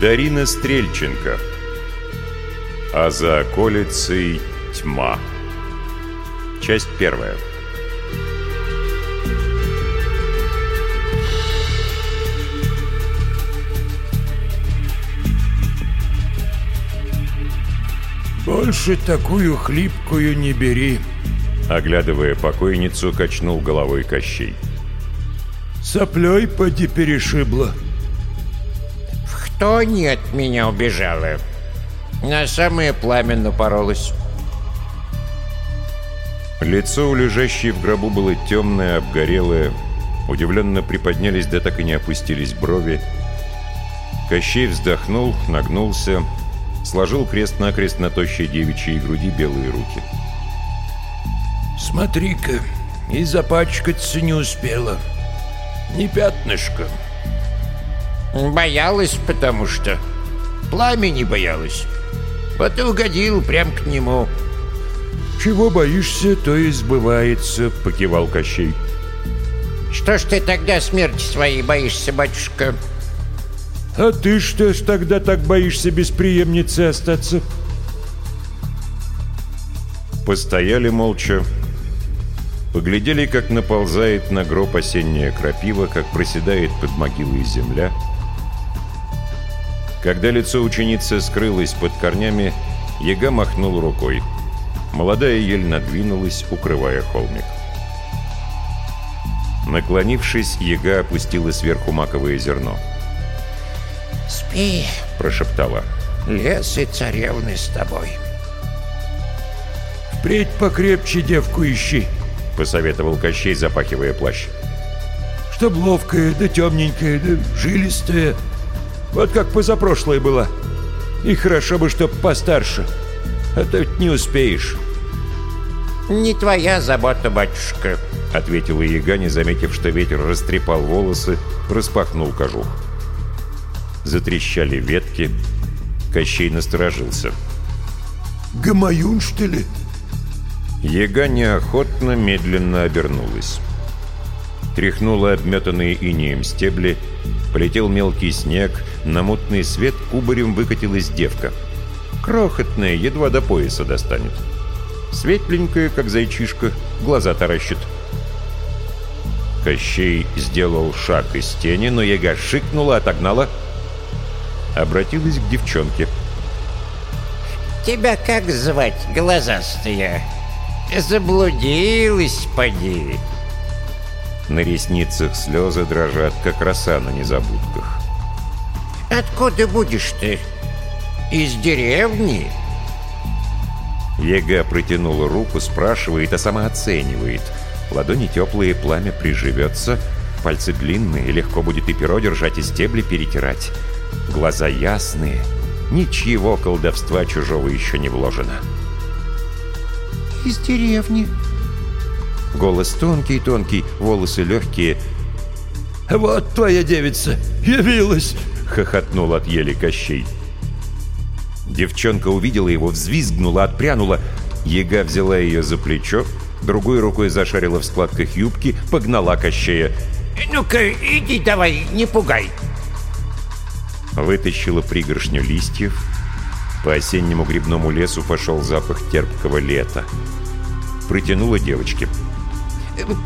Дарина Стрельченко. А за околицей тьма. Часть первая. «Больше такую хлипкую не бери», — оглядывая покойницу, качнул головой Кощей. «Соплей поди перешибла». «В кто не от меня убежала? На самое пламя напоролась». Лицо у лежащей в гробу было темное, обгорелое. Удивленно приподнялись, да так и не опустились брови. Кощей вздохнул, нагнулся, сложил крест-накрест на тощей девичьей груди белые руки. «Смотри-ка, и запачкаться не успела. Не пятнышко». «Боялась, потому что. Пламя не боялась. Вот и угодил прям к нему». «Чего боишься, то и сбывается», — покивал Кощей. «Что ж ты тогда смерти своей боишься, батюшка?» «А ты что ж тогда так боишься без преемницы остаться?» Постояли молча, поглядели, как наползает на гроб осенняя крапива, как проседает под могилой земля. Когда лицо ученицы скрылось под корнями, Яга махнул рукой. Молодая ель надвинулась, укрывая холмик. Наклонившись, Яга опустила сверху маковое зерно. «Спи», — прошептала. «Лес и царевны с тобой». «Впредь покрепче девку ищи», — посоветовал Кощей, запахивая плащ. «Чтоб ловкая, да темненькая, да жилистая. Вот как позапрошлая была. И хорошо бы, чтоб постарше, а то ведь не успеешь». «Не твоя забота, батюшка», — ответила яга, не заметив, что ветер растрепал волосы, распахнул кожух. Затрещали ветки. Кощей насторожился. «Гамаюн, что ли?» Яга неохотно, медленно обернулась. Тряхнула обметанные инеем стебли, полетел мелкий снег, на мутный свет кубарем выкатилась девка. Крохотная, едва до пояса достанет. Светленькая, как зайчишка, глаза таращит. Кощей сделал шаг из тени, но яга шикнула, отогнала — обратилась к девчонке. «Тебя как звать, глазастая? Заблудилась, поди!» На ресницах слезы дрожат, как роса на незабудках. «Откуда будешь ты? Из деревни?» Ега протянула руку, спрашивает, а сама оценивает. Ладони теплые, пламя приживется, пальцы длинные, легко будет и перо держать, и стебли перетирать. Глаза ясные, ничего колдовства чужого еще не вложено. «Из деревни». Голос тонкий-тонкий, волосы легкие. «Вот твоя девица, явилась!» — хохотнул от ели Кощей. Девчонка увидела его, взвизгнула, отпрянула. Ега взяла ее за плечо, другой рукой зашарила в складках юбки, погнала Кощея. «Ну-ка, иди давай, не пугай!» Вытащила пригоршню листьев. По осеннему грибному лесу пошел запах терпкого лета. Протянула девочке.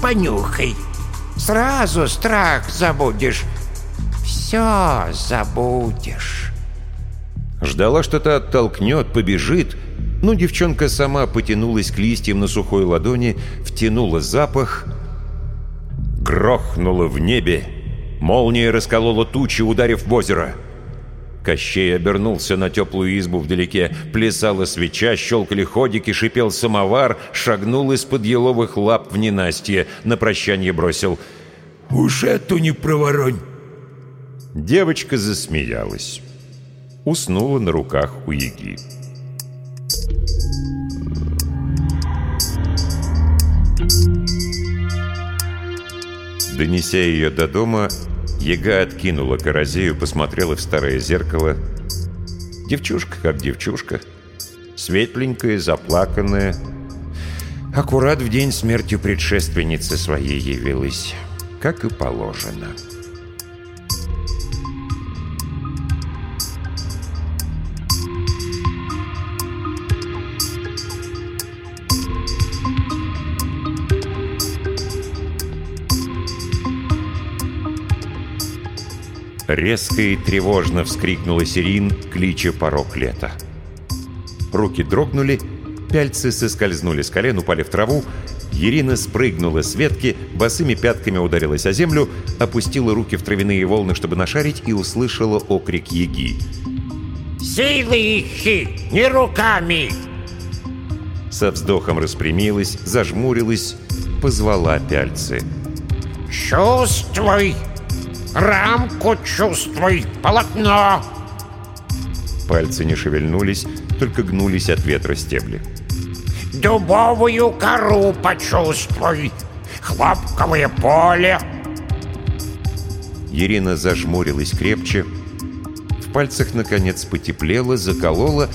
«Понюхай. Сразу страх забудешь. Все забудешь». Ждала, что то оттолкнет, побежит. Но девчонка сама потянулась к листьям на сухой ладони, втянула запах, грохнула в небе. Молния расколола тучи, ударив в озеро. Кощей обернулся на теплую избу вдалеке. Плясала свеча, щелкали ходики, шипел самовар, шагнул из-под еловых лап в ненастье. На прощание бросил «Уж эту не проворонь!» Девочка засмеялась. Уснула на руках у яги. Донеся ее до дома, Яга откинула корозею, посмотрела в старое зеркало. Девчушка как девчушка. Светленькая, заплаканная. Аккурат в день смерти предшественницы своей явилась, как и положено. Резко и тревожно вскрикнула Сирин, клича порог лета. Руки дрогнули, пяльцы соскользнули с колен, упали в траву. Ирина спрыгнула с ветки, босыми пятками ударилась о землю, опустила руки в травяные волны, чтобы нашарить, и услышала окрик Еги. «Силы ищи, не руками!» Со вздохом распрямилась, зажмурилась, позвала пяльцы. «Чувствуй! Рамку чувствуй! Полотно!» Пальцы не шевельнулись, только гнулись от ветра стебли. «Дубовую кору почувствуй! Хлопковое поле!» Ирина зажмурилась крепче. В пальцах, наконец, потеплело, закололо,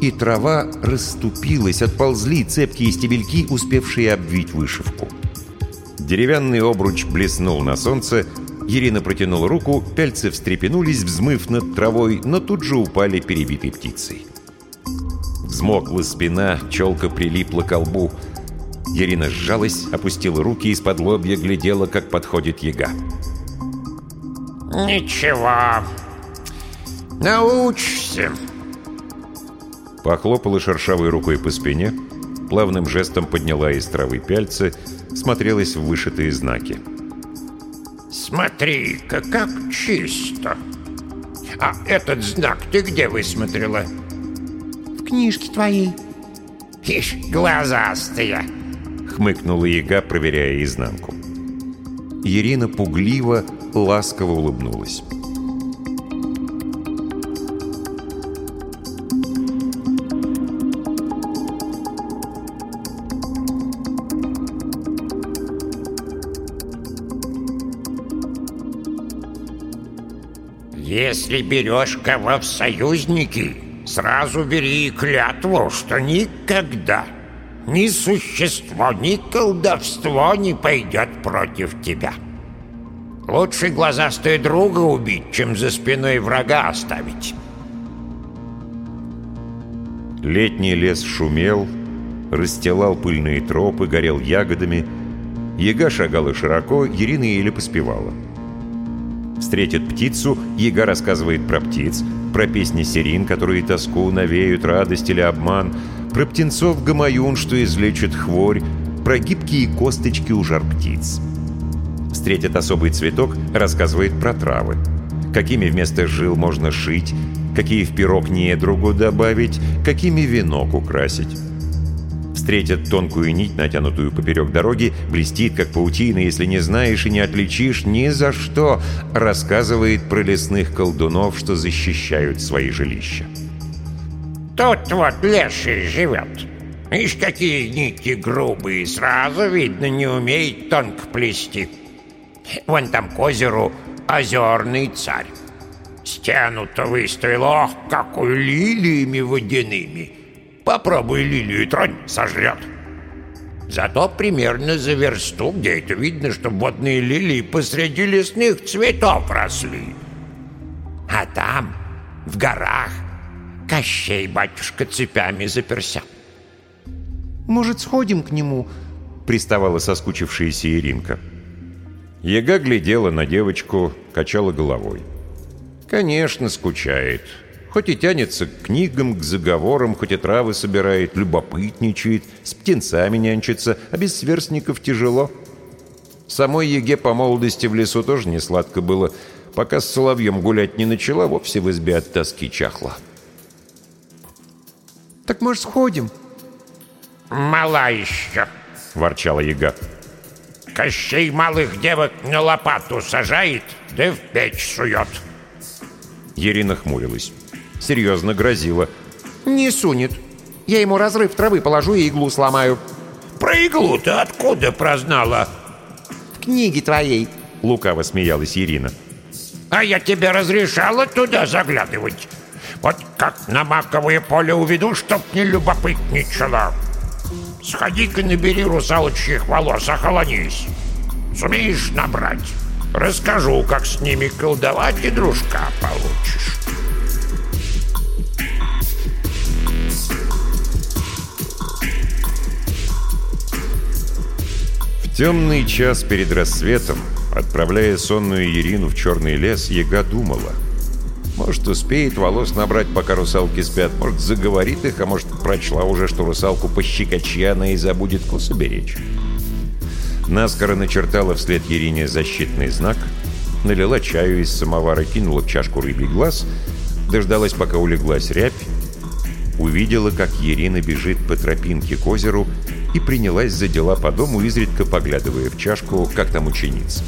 и трава расступилась, отползли цепкие стебельки, успевшие обвить вышивку. Деревянный обруч блеснул на солнце, Ирина протянула руку, пяльцы встрепенулись, взмыв над травой, но тут же упали перебитой птицей. Взмокла спина, челка прилипла к лбу. Ирина сжалась, опустила руки из-под лобья, глядела, как подходит яга. «Ничего, научишься!» Похлопала шершавой рукой по спине, плавным жестом подняла из травы пяльцы, смотрелась в вышитые знаки. «Смотри-ка, как чисто! А этот знак ты где высмотрела?» В книжке твоей. «Ишь, глазастая!» — хмыкнула яга, проверяя изнанку. Ирина пугливо, ласково улыбнулась. «Если берешь кого в союзники, сразу бери клятву, что никогда ни существо, ни колдовство не пойдет против тебя. Лучше глазастые друга убить, чем за спиной врага оставить». Летний лес шумел, расстилал пыльные тропы, горел ягодами. Яга шагала широко, Ирина еле поспевала. Встретит птицу, Яга рассказывает про птиц, про песни сирин, которые тоску навеют, радость или обман, про птенцов гамаюн, что излечит хворь, про гибкие косточки у жар птиц. Встретит особый цветок, рассказывает про травы. Какими вместо жил можно шить, какие в пирог недругу добавить, какими венок украсить. Встретит тонкую нить, натянутую поперек дороги, блестит, как паутина, если не знаешь и не отличишь ни за что, рассказывает про лесных колдунов, что защищают свои жилища. Тут вот леший живет. Ишь, какие нити грубые, сразу видно, не умеет тонко плести. Вон там к озеру озерный царь. Стену-то выставил, ох, какой лилиями водяными. Попробуй лилию тронь, сожрет. Зато примерно за версту, где это видно, что водные лилии посреди лесных цветов росли. А там, в горах, Кощей батюшка цепями заперся. Может, сходим к нему?» — приставала соскучившаяся Иринка. Яга глядела на девочку, качала головой. «Конечно, скучает. Хоть и тянется к книгам, к заговорам, хоть и травы собирает, любопытничает, с птенцами нянчится, а без сверстников тяжело. Самой Еге по молодости в лесу тоже не сладко было. Пока с соловьем гулять не начала, вовсе в избе от тоски чахла. «Так, может, сходим?» «Мала еще», — ворчала Яга. Кощей малых девок на лопату сажает, да в печь сует. Ирина хмурилась. Серьезно грозила. «Не сунет. Я ему разрыв травы положу и иглу сломаю». Про иглу ты откуда прознала? «В книге твоей». Лукаво смеялась Ирина. А я тебе разрешала туда заглядывать. Вот как на маковое поле уведу, чтоб не любопытничала. Сходи-ка набери русалочьих волос, охолонись. Сумеешь набрать? Расскажу, как с ними колдовать и дружка получишь. Темный час перед рассветом Отправляя сонную Ирину в черный лес, Яга думала. Может, успеет волос набрать, пока русалки спят. Может, заговорит их, а может, прочла уже, что русалку пощекочи она и забудет косы беречь. Наскоро начертала вслед Ерине защитный знак, налила чаю из самовара, кинула в чашку рыбий глаз, дождалась, пока улеглась рябь, увидела, как Ирина бежит по тропинке к озеру и принялась за дела по дому, изредка поглядывая в чашку, как там ученица.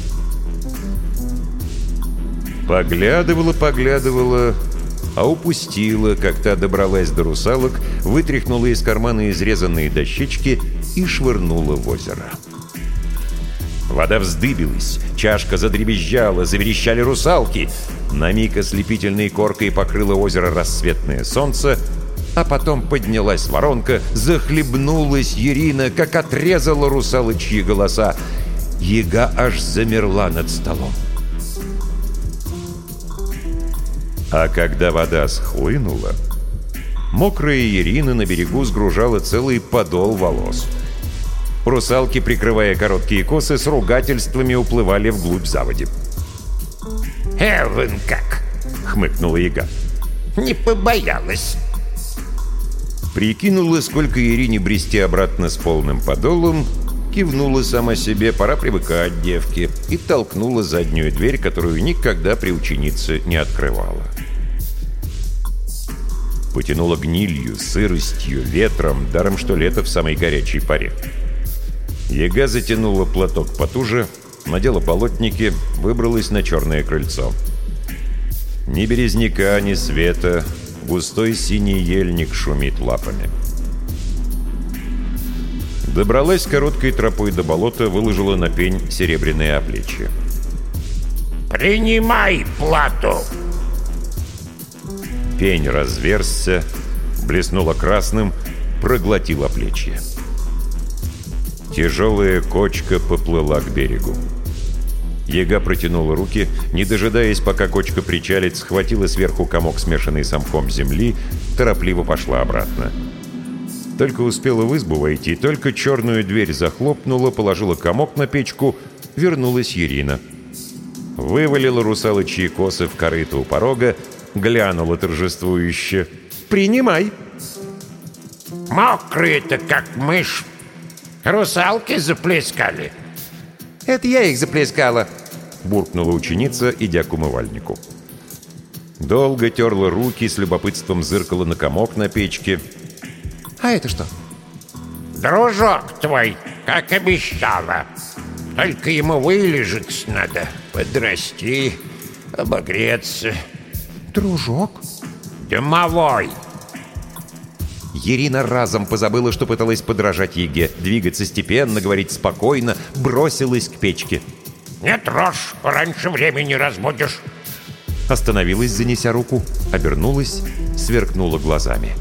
Поглядывала, поглядывала, а упустила, как та добралась до русалок, вытряхнула из кармана изрезанные дощечки и швырнула в озеро. Вода вздыбилась, чашка задребезжала, заверещали русалки. На миг ослепительной коркой покрыло озеро рассветное солнце, а потом поднялась воронка, захлебнулась Ирина, как отрезала русалочьи голоса. Яга аж замерла над столом. А когда вода схлынула, мокрая Ирина на берегу сгружала целый подол волос. Русалки, прикрывая короткие косы, с ругательствами уплывали вглубь заводи. «Эвен как!» — хмыкнула яга. «Не побоялась!» Прикинула, сколько Ирине брести обратно с полным подолом, кивнула сама себе, пора привыкать девке, и толкнула заднюю дверь, которую никогда при ученице не открывала. Потянула гнилью, сыростью, ветром, даром что лето в самой горячей паре. Яга затянула платок потуже, надела полотники, выбралась на черное крыльцо. Ни березняка, ни света, Густой синий ельник шумит лапами. Добралась короткой тропой до болота, выложила на пень серебряные оплечья. «Принимай плату!» Пень разверзся, блеснула красным, проглотила плечья. Тяжелая кочка поплыла к берегу. Ега протянула руки, не дожидаясь, пока кочка причалит, схватила сверху комок, смешанный с мхом земли, торопливо пошла обратно. Только успела в избу войти, только черную дверь захлопнула, положила комок на печку, вернулась Ирина. Вывалила русалочьи косы в корыто у порога, глянула торжествующе. «Принимай!» «Мокрые-то, как мышь! Русалки заплескали!» «Это я их заплескала!» — буркнула ученица, идя к умывальнику. Долго терла руки, с любопытством зыркала на комок на печке. «А это что?» «Дружок твой, как обещала. Только ему вылежаться надо, подрасти, обогреться». «Дружок?» «Домовой!» Ирина разом позабыла, что пыталась подражать Еге, двигаться степенно, говорить спокойно, бросилась к печке. «Не трожь, раньше времени разбудишь!» Остановилась, занеся руку, обернулась, сверкнула глазами.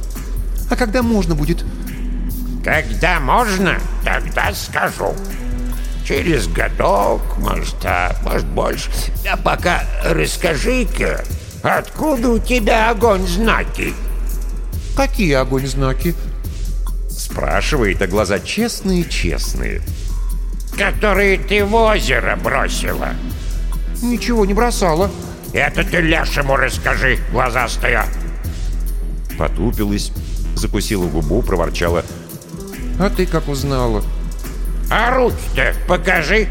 «А когда можно будет?» «Когда можно, тогда скажу. Через годок, может, а может больше. А пока расскажи-ка, откуда у тебя огонь знаки?» «Какие огонь знаки?» Спрашивает, а глаза честные-честные. «Которые ты в озеро бросила». «Ничего не бросала». «Это ты лешему расскажи, глазастая». Потупилась, закусила губу, проворчала. «А ты как узнала?» «А руки-то покажи».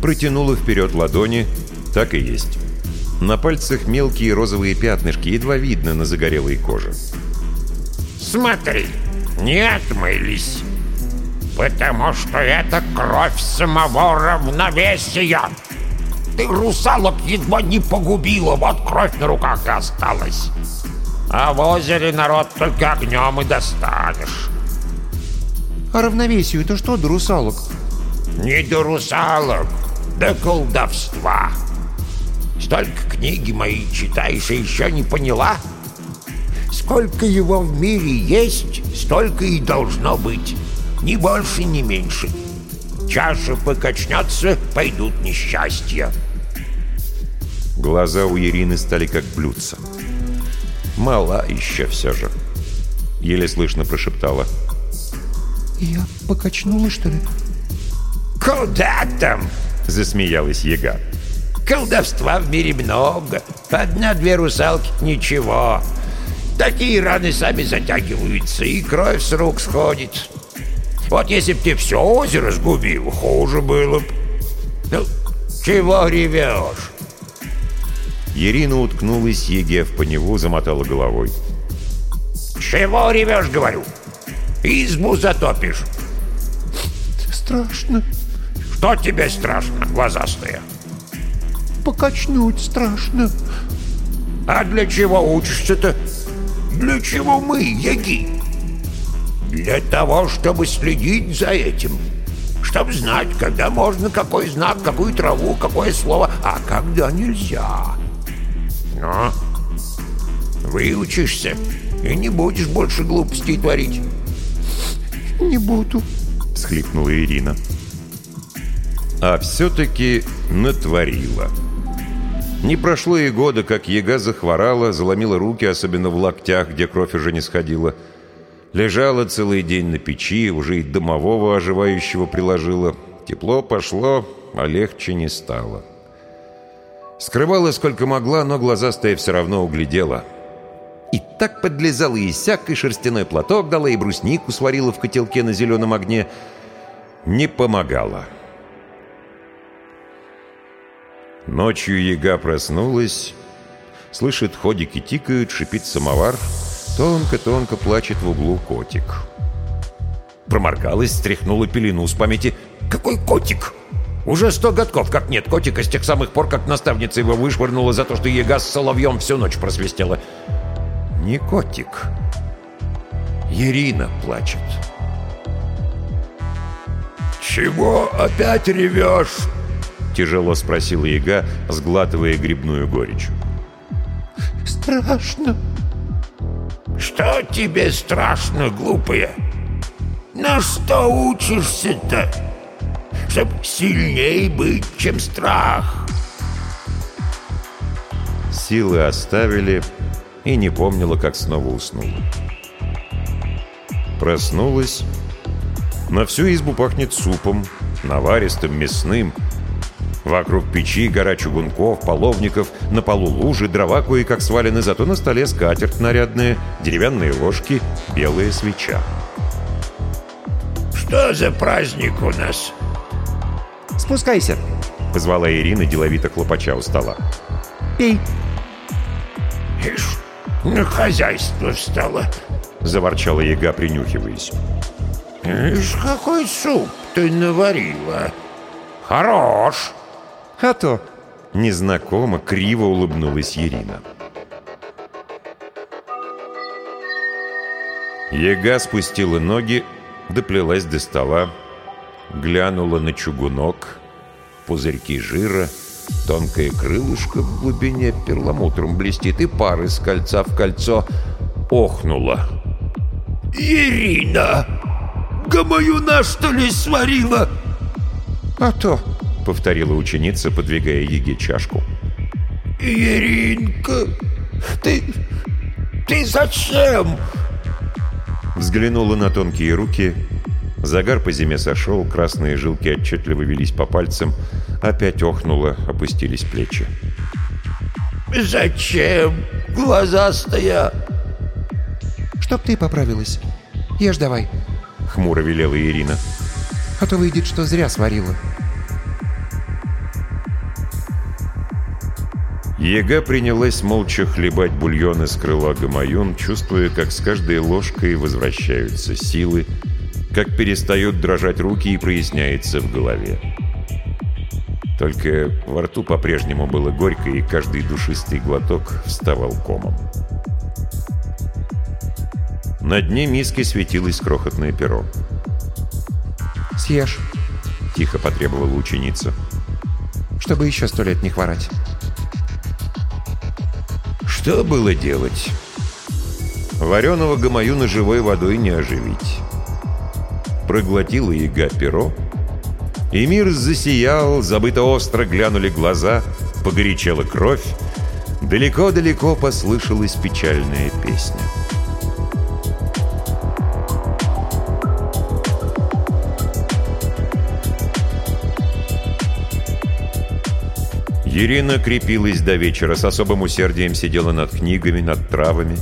Протянула вперед ладони, так и есть. На пальцах мелкие розовые пятнышки, едва видно на загорелой коже. «Смотри, не отмылись, потому что это кровь самого равновесия. Ты русалок едва не погубила, вот кровь на руках и осталась. А в озере народ только огнем и достанешь». «А равновесию это что до русалок?» «Не до русалок, до колдовства». Столько книги мои читаешь и еще не поняла? Сколько его в мире есть, столько и должно быть. Ни больше, ни меньше. Чаша покачнется, пойдут несчастья. Глаза у Ирины стали как блюдца. Мала еще все же. Еле слышно прошептала. «Я покачнула, что ли?» «Куда там?» засмеялась яга. Колдовства в мире много. Одна-две русалки — ничего. Такие раны сами затягиваются, и кровь с рук сходит. Вот если б ты все озеро сгубил, хуже было б. Ну, чего ревешь? Ирина уткнулась Еге в поневу, замотала головой. Чего ревешь, говорю? Избу затопишь. Страшно. Что тебе страшно, глазастая? Покачнуть страшно. А для чего учишься-то? Для чего мы, яги? Для того, чтобы следить за этим. Чтобы знать, когда можно, какой знак, какую траву, какое слово, а когда нельзя. Но выучишься и не будешь больше глупостей творить. Не буду, всхлипнула Ирина. А все-таки натворила. Не прошло и года, как яга захворала, заломила руки, особенно в локтях, где кровь уже не сходила. Лежала целый день на печи, уже и домового оживающего приложила. Тепло пошло, а легче не стало. Скрывала сколько могла, но глазастая все равно углядела. И так подлезала и сяк, и шерстяной платок дала, и бруснику сварила в котелке на зеленом огне. Не помогала. Ночью яга проснулась, слышит, ходики тикают, шипит самовар, тонко-тонко плачет в углу котик. Проморгалась, стряхнула пелену с памяти. «Какой котик?» Уже сто годков, как нет котика, с тех самых пор, как наставница его вышвырнула за то, что яга с соловьем всю ночь просвистела. Не котик. Ирина плачет. «Чего опять ревешь?» Тяжело спросила яга, сглатывая грибную горечь. Страшно. Что тебе страшно, глупая? На что учишься-то? Чтоб сильней быть, чем страх. Силы оставили и не помнила, как снова уснула. Проснулась. На всю избу пахнет супом, наваристым, мясным, Вокруг печи гора чугунков, половников, на полу лужи, дрова кое-как свалены, зато на столе скатерть нарядная, деревянные ложки, белая свеча. «Что за праздник у нас?» «Спускайся», — позвала Ирина, деловито хлопача у стола. «Пей». «Ишь, на хозяйство встала», — заворчала яга, принюхиваясь. «Ишь, какой суп ты наварила! Хорош!» «А то!» — незнакомо, криво улыбнулась Ирина. Ега спустила ноги, доплелась до стола, глянула на чугунок, пузырьки жира, тонкое крылышко в глубине перламутром блестит и пар из кольца в кольцо охнула. «Ирина! Гамаюна, что ли, сварила?» «А то!» — повторила ученица, подвигая Еге чашку. «Еринка, ты... ты зачем?» Взглянула на тонкие руки. Загар по зиме сошел, красные жилки отчетливо велись по пальцам. Опять охнуло, опустились плечи. «Зачем? Глазастая!» «Чтоб ты поправилась. Ешь давай», — хмуро велела Ирина. «А то выйдет, что зря сварила». Ега принялась молча хлебать бульон из крыла Гамаюн, чувствуя, как с каждой ложкой возвращаются силы, как перестают дрожать руки и проясняется в голове. Только во рту по-прежнему было горько, и каждый душистый глоток вставал комом. На дне миски светилось крохотное перо. «Съешь», — тихо потребовала ученица. «Чтобы еще сто лет не хворать». Что было делать? Вареного гамаюна живой водой не оживить. Проглотила яга перо, и мир засиял, забыто остро глянули глаза, погорячела кровь, далеко-далеко послышалась печальная песня. Ирина крепилась до вечера, с особым усердием сидела над книгами, над травами.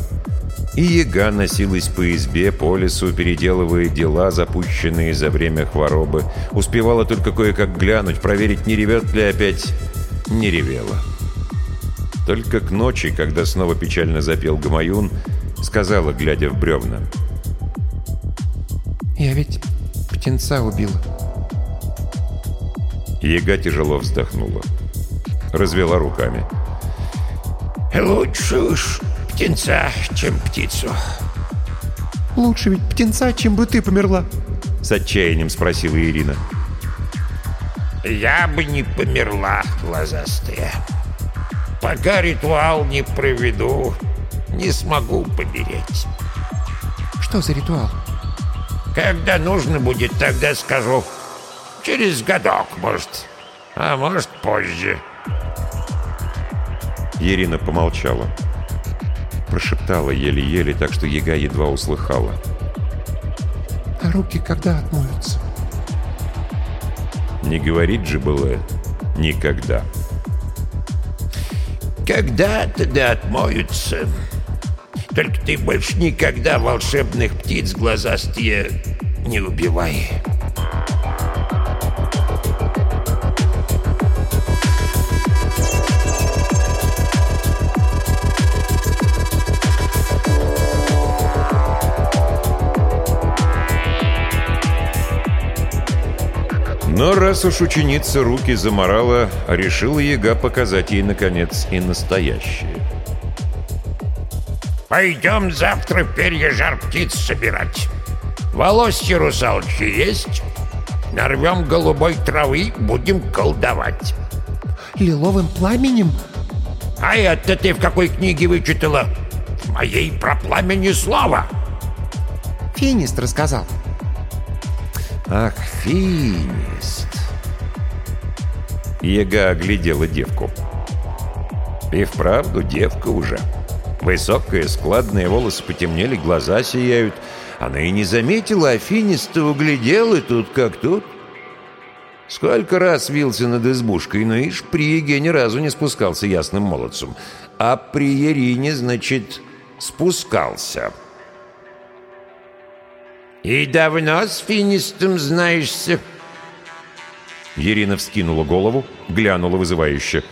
И яга носилась по избе, по лесу, переделывая дела, запущенные за время хворобы. Успевала только кое-как глянуть, проверить, не ревет ли опять. Не ревела. Только к ночи, когда снова печально запел Гамаюн, сказала, глядя в бревна. «Я ведь птенца убила». Яга тяжело вздохнула. Развела руками. «Лучше уж птенца, чем птицу». «Лучше ведь птенца, чем бы ты померла», — с отчаянием спросила Ирина. «Я бы не померла, глазастая. Пока ритуал не проведу, не смогу помереть». «Что за ритуал?» «Когда нужно будет, тогда скажу. Через годок, может, а может, позже». Ирина помолчала. Прошептала еле-еле, так что яга едва услыхала. «А руки когда отмоются?» Не говорит же было «никогда». «Когда-то да отмоются. Только ты больше никогда волшебных птиц глазастые не убивай». Но раз уж ученица руки заморала, решила яга показать ей, наконец, и настоящее. «Пойдем завтра перья жар птиц собирать. Волосья русалочки есть? Нарвем голубой травы, будем колдовать». «Лиловым пламенем?» «А это ты в какой книге вычитала? В моей про пламя ни слова». «Финист рассказал». Ах, Финист. Ега оглядела девку. И вправду девка уже. Высокая, складные волосы потемнели, глаза сияют. Она и не заметила, а Финиста углядел, и тут как тут. Сколько раз вился над избушкой, но ишь при Еге ни разу не спускался ясным молодцем. А при Ерине, значит, спускался. — «И давно с Финистом знаешься?» Ирина вскинула голову, глянула вызывающе.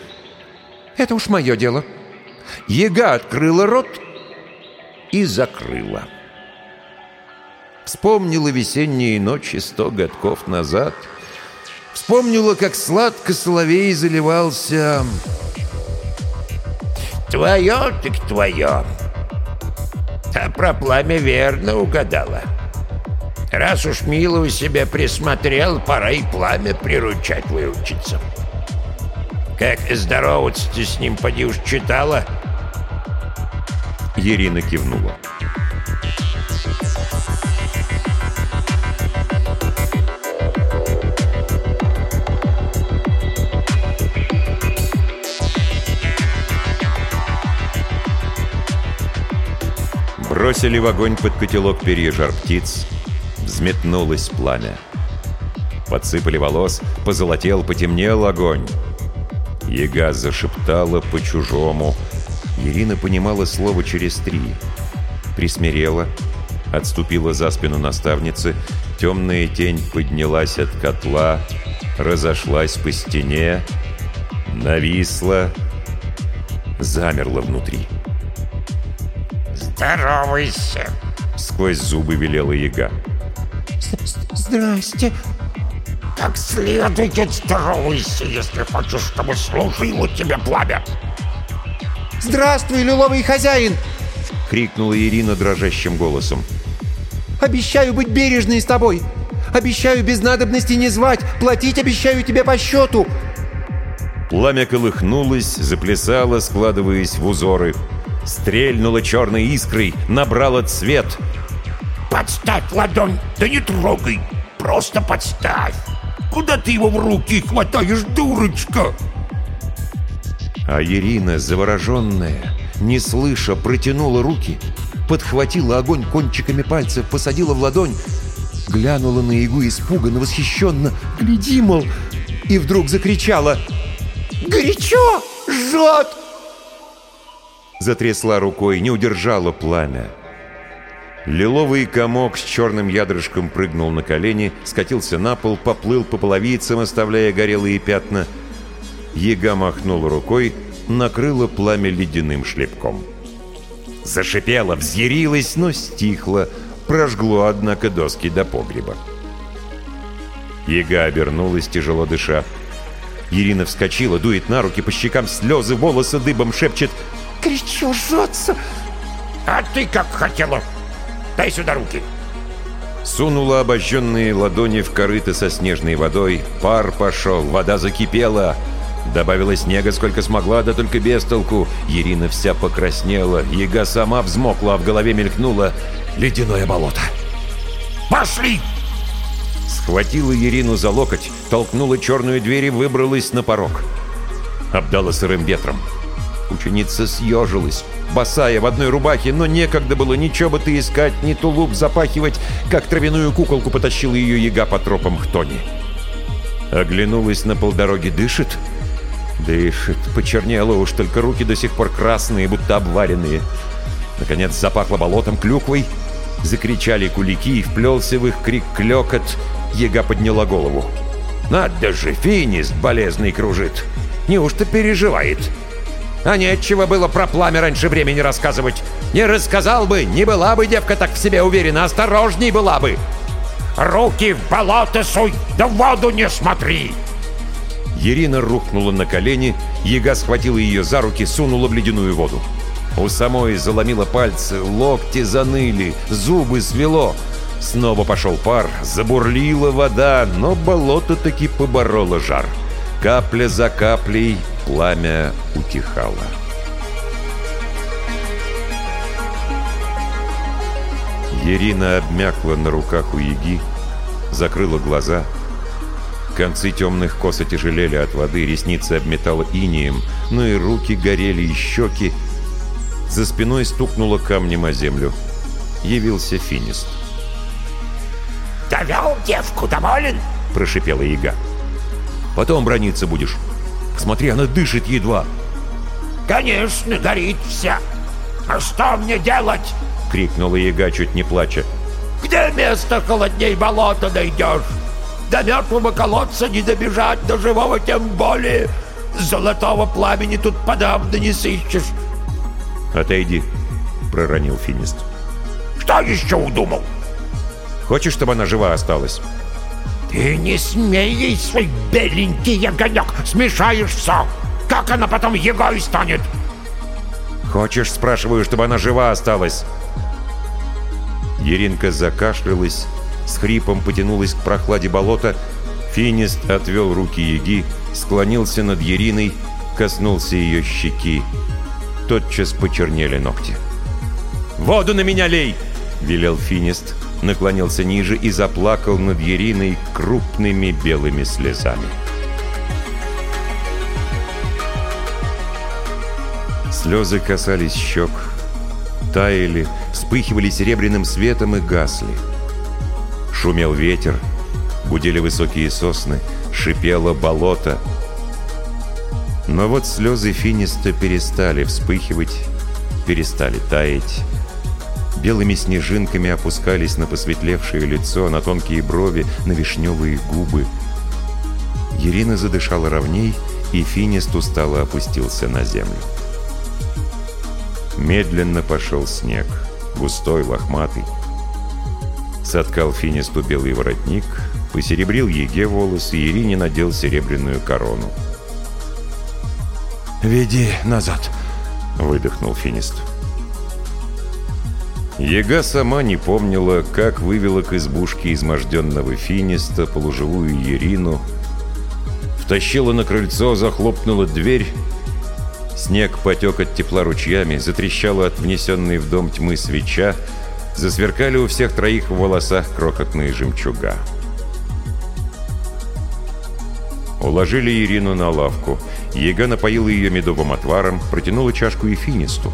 «Это уж мое дело». Ега открыла рот и закрыла. Вспомнила весенние ночи сто годков назад. Вспомнила, как сладко соловей заливался. «Твое так твое!» А про пламя верно угадала. Раз уж Милу себя присмотрел, пора и пламя приручать выучиться. Как здороваться ты с ним, поди уж читала?» Ирина кивнула. Бросили в огонь под котелок перья жар птиц, взметнулось пламя. Подсыпали волос, позолотел, потемнел огонь. Яга зашептала по-чужому. Ирина понимала слово через три. Присмирела, отступила за спину наставницы, темная тень поднялась от котла, разошлась по стене, нависла, замерла внутри. «Здоровайся!» — сквозь зубы велела яга. «Здрасте!» «Как следует здоровайся, если хочешь, чтобы служило тебе пламя!» «Здравствуй, лиловый хозяин!» — крикнула Ирина дрожащим голосом. «Обещаю быть бережной с тобой! Обещаю без надобности не звать! Платить обещаю тебе по счету!» Пламя колыхнулось, заплясало, складываясь в узоры. Стрельнуло черной искрой, набрало цвет — Подставь ладонь, да не трогай. Просто подставь. Куда ты его в руки хватаешь, дурочка? А Ирина, завороженная, не слыша, протянула руки, подхватила огонь кончиками пальцев, посадила в ладонь, глянула на Ягу испуганно, восхищенно, гляди, мол, и вдруг закричала Горячо! Жжет!» Затрясла рукой, не удержала пламя. Лиловый комок с черным ядрышком прыгнул на колени, скатился на пол, поплыл по половицам, оставляя горелые пятна. Яга махнула рукой, накрыла пламя ледяным шлепком. Зашипела, взъярилась, но стихла, прожгло, однако, доски до погреба. Яга обернулась, тяжело дыша. Ирина вскочила, дует на руки, по щекам слезы, волосы дыбом шепчет «Горячо жжется!» «А ты как хотела!» Дай сюда руки!» Сунула обожженные ладони в корыто со снежной водой. Пар пошел, вода закипела. Добавила снега сколько смогла, да только без толку. Ирина вся покраснела. Яга сама взмокла, а в голове мелькнула ледяное болото. «Пошли!» Схватила Ирину за локоть, толкнула черную дверь и выбралась на порог. Обдала сырым ветром. Ученица съежилась, босая в одной рубахе, но некогда было бы ты искать, ни тулуп запахивать, как травяную куколку потащил ее яга по тропам хтони. Оглянулась на полдороги, дышит? Дышит, почернела уж, только руки до сих пор красные, будто обваренные. Наконец запахло болотом, клюквой. Закричали кулики, вплелся в их крик клекот. Яга подняла голову. «Надо же, финист болезный кружит! Неужто переживает?» А нечего было про пламя раньше времени рассказывать. Не рассказал бы, не была бы девка так в себе уверена, осторожней была бы. Руки в болото суй, да в воду не смотри. Ирина рухнула на колени, Яга схватила ее за руки, сунула в ледяную воду. У самой заломила пальцы, локти заныли, зубы свело. Снова пошел пар, забурлила вода, но болото таки побороло жар. Капля за каплей Пламя утихало. Ирина обмякла на руках у Яги, закрыла глаза. Концы темных кос отяжелели от воды, ресницы обметало инием, но и руки горели, и щеки. За спиной стукнуло камнем о землю. Явился финист. «Довел девку, доволен?» – прошипела яга. «Потом брониться будешь». Смотри, она дышит едва. «Конечно, горит вся. А что мне делать?» — крикнула яга, чуть не плача. «Где место холодней болота найдешь? До мертвого колодца не добежать, до живого тем более. Золотого пламени тут подавно не сыщешь». «Отойди», — проронил Финист. «Что еще удумал?» «Хочешь, чтобы она жива осталась?» «Ты не смей ей свой беленький огонек! Смешаешь все! Как она потом егой станет?» «Хочешь, спрашиваю, чтобы она жива осталась?» Еринка закашлялась, с хрипом потянулась к прохладе болота. Финист отвел руки Еги, склонился над Ериной, коснулся ее щеки. Тотчас почернели ногти. «Воду на меня лей!» — велел Финист наклонился ниже и заплакал над Ериной крупными белыми слезами. Слезы касались щек, таяли, вспыхивали серебряным светом и гасли. Шумел ветер, гудели высокие сосны, шипело болото. Но вот слезы Финиста перестали вспыхивать, перестали таять, белыми снежинками опускались на посветлевшее лицо, на тонкие брови, на вишневые губы. Ирина задышала ровней, и Финист устало опустился на землю. Медленно пошел снег, густой, лохматый. Соткал Финисту белый воротник, посеребрил Еге волосы, и Ирине надел серебряную корону. «Веди назад!» — выдохнул Финист. «Финист!» Ега сама не помнила, как вывела к избушке изможденного финиста полуживую Ерину, втащила на крыльцо, захлопнула дверь. Снег потек от тепла ручьями, затрещала от внесенной в дом тьмы свеча, засверкали у всех троих в волосах крохотные жемчуга. Уложили Ирину на лавку. Ега напоила ее медовым отваром, протянула чашку и финисту.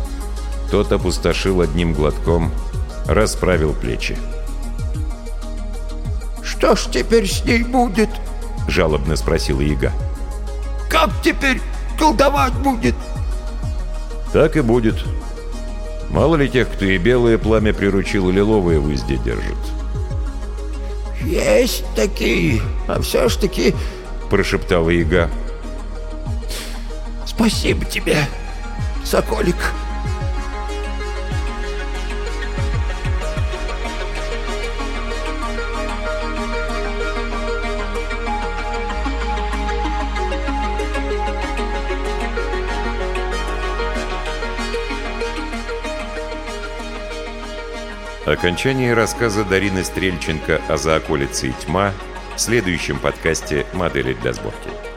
Тот опустошил одним глотком, расправил плечи. «Что ж теперь с ней будет?» — жалобно спросила яга. «Как теперь колдовать будет. Так и будет. Мало ли тех, кто и белое пламя приручил, и лиловое в узде держит. Есть такие, а все ж таки... Прошептала яга. Спасибо тебе, Соколик. Окончание рассказа Дарины Стрельченко о заоколице и тьма в следующем подкасте «Модели для сборки».